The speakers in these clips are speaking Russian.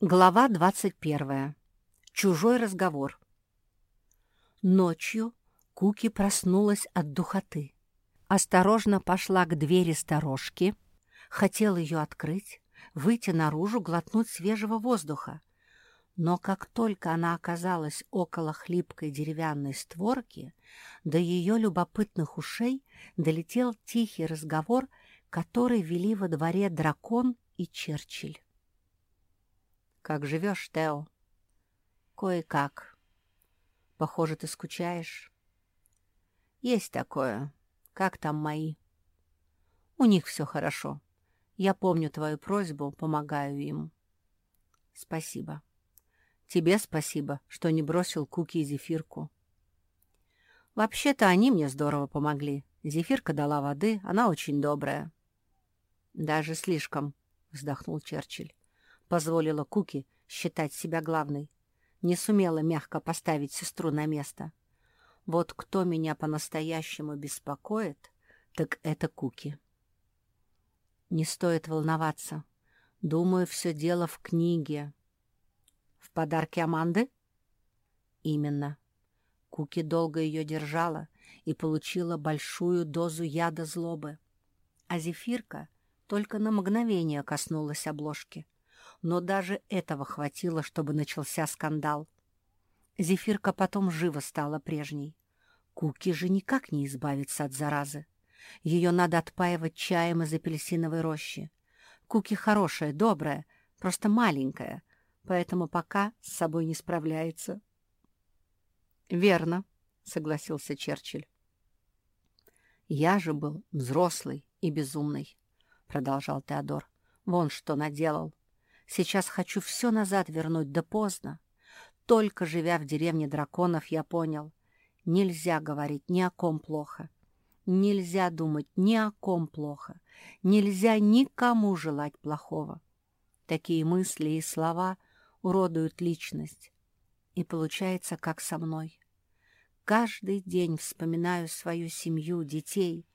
Глава 21. Чужой разговор. Ночью Куки проснулась от духоты. Осторожно пошла к двери сторожки, хотела ее открыть, выйти наружу, глотнуть свежего воздуха. Но как только она оказалась около хлипкой деревянной створки, до ее любопытных ушей долетел тихий разговор, который вели во дворе дракон и Черчилль. «Как живешь, Тео?» «Кое-как. Похоже, ты скучаешь». «Есть такое. Как там мои?» «У них все хорошо. Я помню твою просьбу, помогаю им». «Спасибо. Тебе спасибо, что не бросил Куки и Зефирку». «Вообще-то они мне здорово помогли. Зефирка дала воды, она очень добрая». «Даже слишком», — вздохнул Черчилль позволила Куки считать себя главной. Не сумела мягко поставить сестру на место. Вот кто меня по-настоящему беспокоит, так это Куки. Не стоит волноваться. Думаю, все дело в книге. В подарке Аманды? Именно. Куки долго ее держала и получила большую дозу яда злобы. А зефирка только на мгновение коснулась обложки — но даже этого хватило, чтобы начался скандал. Зефирка потом живо стала прежней. Куки же никак не избавится от заразы. Ее надо отпаивать чаем из апельсиновой рощи. Куки хорошая, добрая, просто маленькая, поэтому пока с собой не справляется. «Верно», — согласился Черчилль. «Я же был взрослый и безумный», — продолжал Теодор. «Вон что наделал. Сейчас хочу все назад вернуть, да поздно. Только живя в деревне драконов, я понял. Нельзя говорить ни о ком плохо. Нельзя думать ни о ком плохо. Нельзя никому желать плохого. Такие мысли и слова уродуют личность. И получается, как со мной. Каждый день вспоминаю свою семью, детей.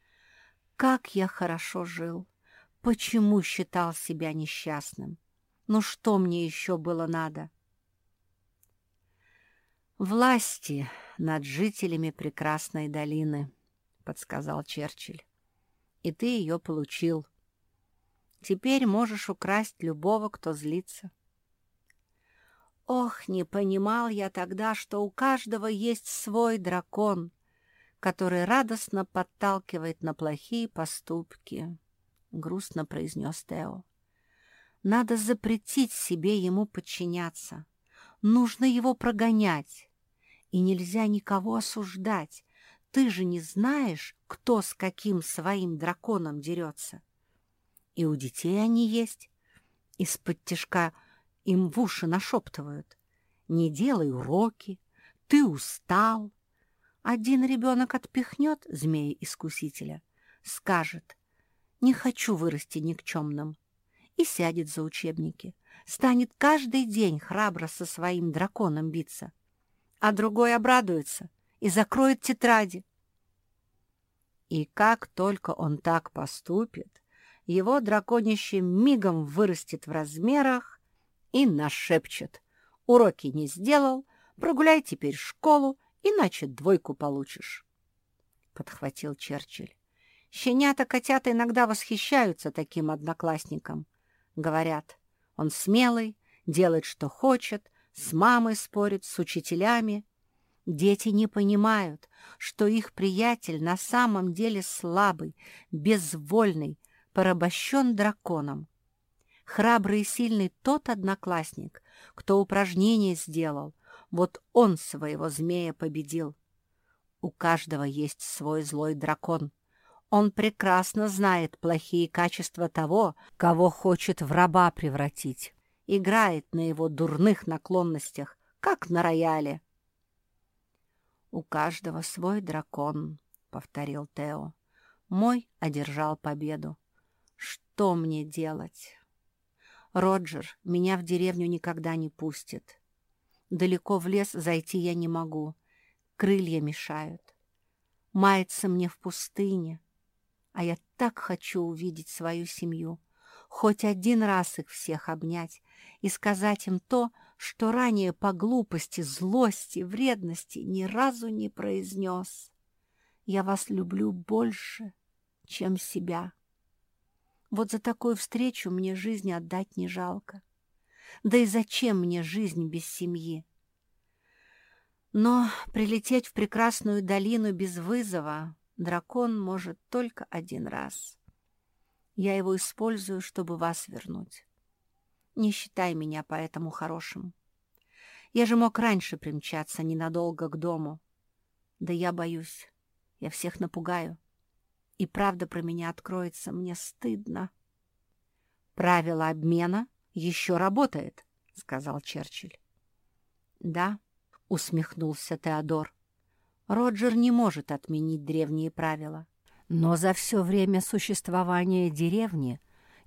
Как я хорошо жил. Почему считал себя несчастным? Ну что мне еще было надо? «Власти над жителями прекрасной долины», — подсказал Черчилль. «И ты ее получил. Теперь можешь украсть любого, кто злится». Ох, не понимал я тогда, что у каждого есть свой дракон, который радостно подталкивает на плохие поступки, — грустно произнес Тео. Надо запретить себе ему подчиняться. Нужно его прогонять. И нельзя никого осуждать. Ты же не знаешь, кто с каким своим драконом дерется. И у детей они есть. Из-под тяжка им в уши нашептывают. Не делай уроки, ты устал. Один ребенок отпихнет змея-искусителя, скажет, не хочу вырасти никчемным, и сядет за учебники, станет каждый день храбро со своим драконом биться, а другой обрадуется и закроет тетради. И как только он так поступит, его драконище мигом вырастет в размерах и нашепчет. Уроки не сделал, прогуляй теперь школу, иначе двойку получишь. Подхватил Черчилль. Щенята-котята иногда восхищаются таким одноклассником, Говорят, он смелый, делает, что хочет, с мамой спорит, с учителями. Дети не понимают, что их приятель на самом деле слабый, безвольный, порабощен драконом. Храбрый и сильный тот одноклассник, кто упражнение сделал, вот он своего змея победил. У каждого есть свой злой дракон — он прекрасно знает плохие качества того, кого хочет в раба превратить. Играет на его дурных наклонностях, как на рояле. «У каждого свой дракон», — повторил Тео. «Мой одержал победу. Что мне делать?» «Роджер меня в деревню никогда не пустит. Далеко в лес зайти я не могу. Крылья мешают. Мается мне в пустыне. А я так хочу увидеть свою семью. хоть один раз их всех обнять и сказать им то, что ранее по глупости, злости, вредности ни разу не произнес. Я вас люблю больше, чем себя. Вот за такую встречу мне жизнь отдать не жалко. Да и зачем мне жизнь без семьи? Но прилететь в прекрасную долину без вызова дракон может только один раз. Я его использую, чтобы вас вернуть. Не считай меня поэтому хорошим. Я же мог раньше примчаться ненадолго к дому. Да я боюсь, я всех напугаю. И правда про меня откроется, мне стыдно. Правило обмена еще работает, сказал Черчилль. Да, усмехнулся Теодор. Роджер не может отменить древние правила. Но за все время существования деревни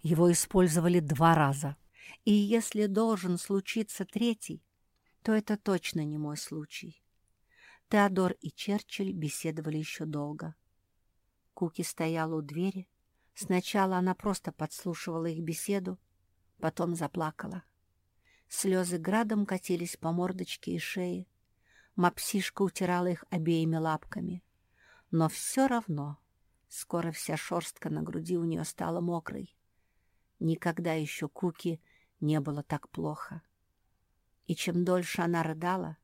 его использовали два раза. И если должен случиться третий, то это точно не мой случай. Теодор и Черчилль беседовали еще долго. Куки стояла у двери. Сначала она просто подслушивала их беседу, потом заплакала. Слезы градом катились по мордочке и шее. Мапсишка утирала их обеими лапками. Но все равно скоро вся шерстка на груди у нее стала мокрой. Никогда еще Куки не было так плохо. И чем дольше она рыдала,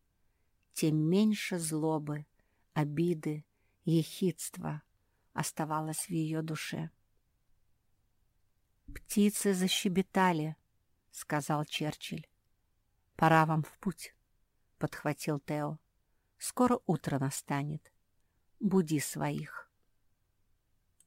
тем меньше злобы, обиды, ехидства оставалось в ее душе. «Птицы защебетали», — сказал Черчилль. «Пора вам в путь», — подхватил Тео. «Скоро утро настанет. Буди своих».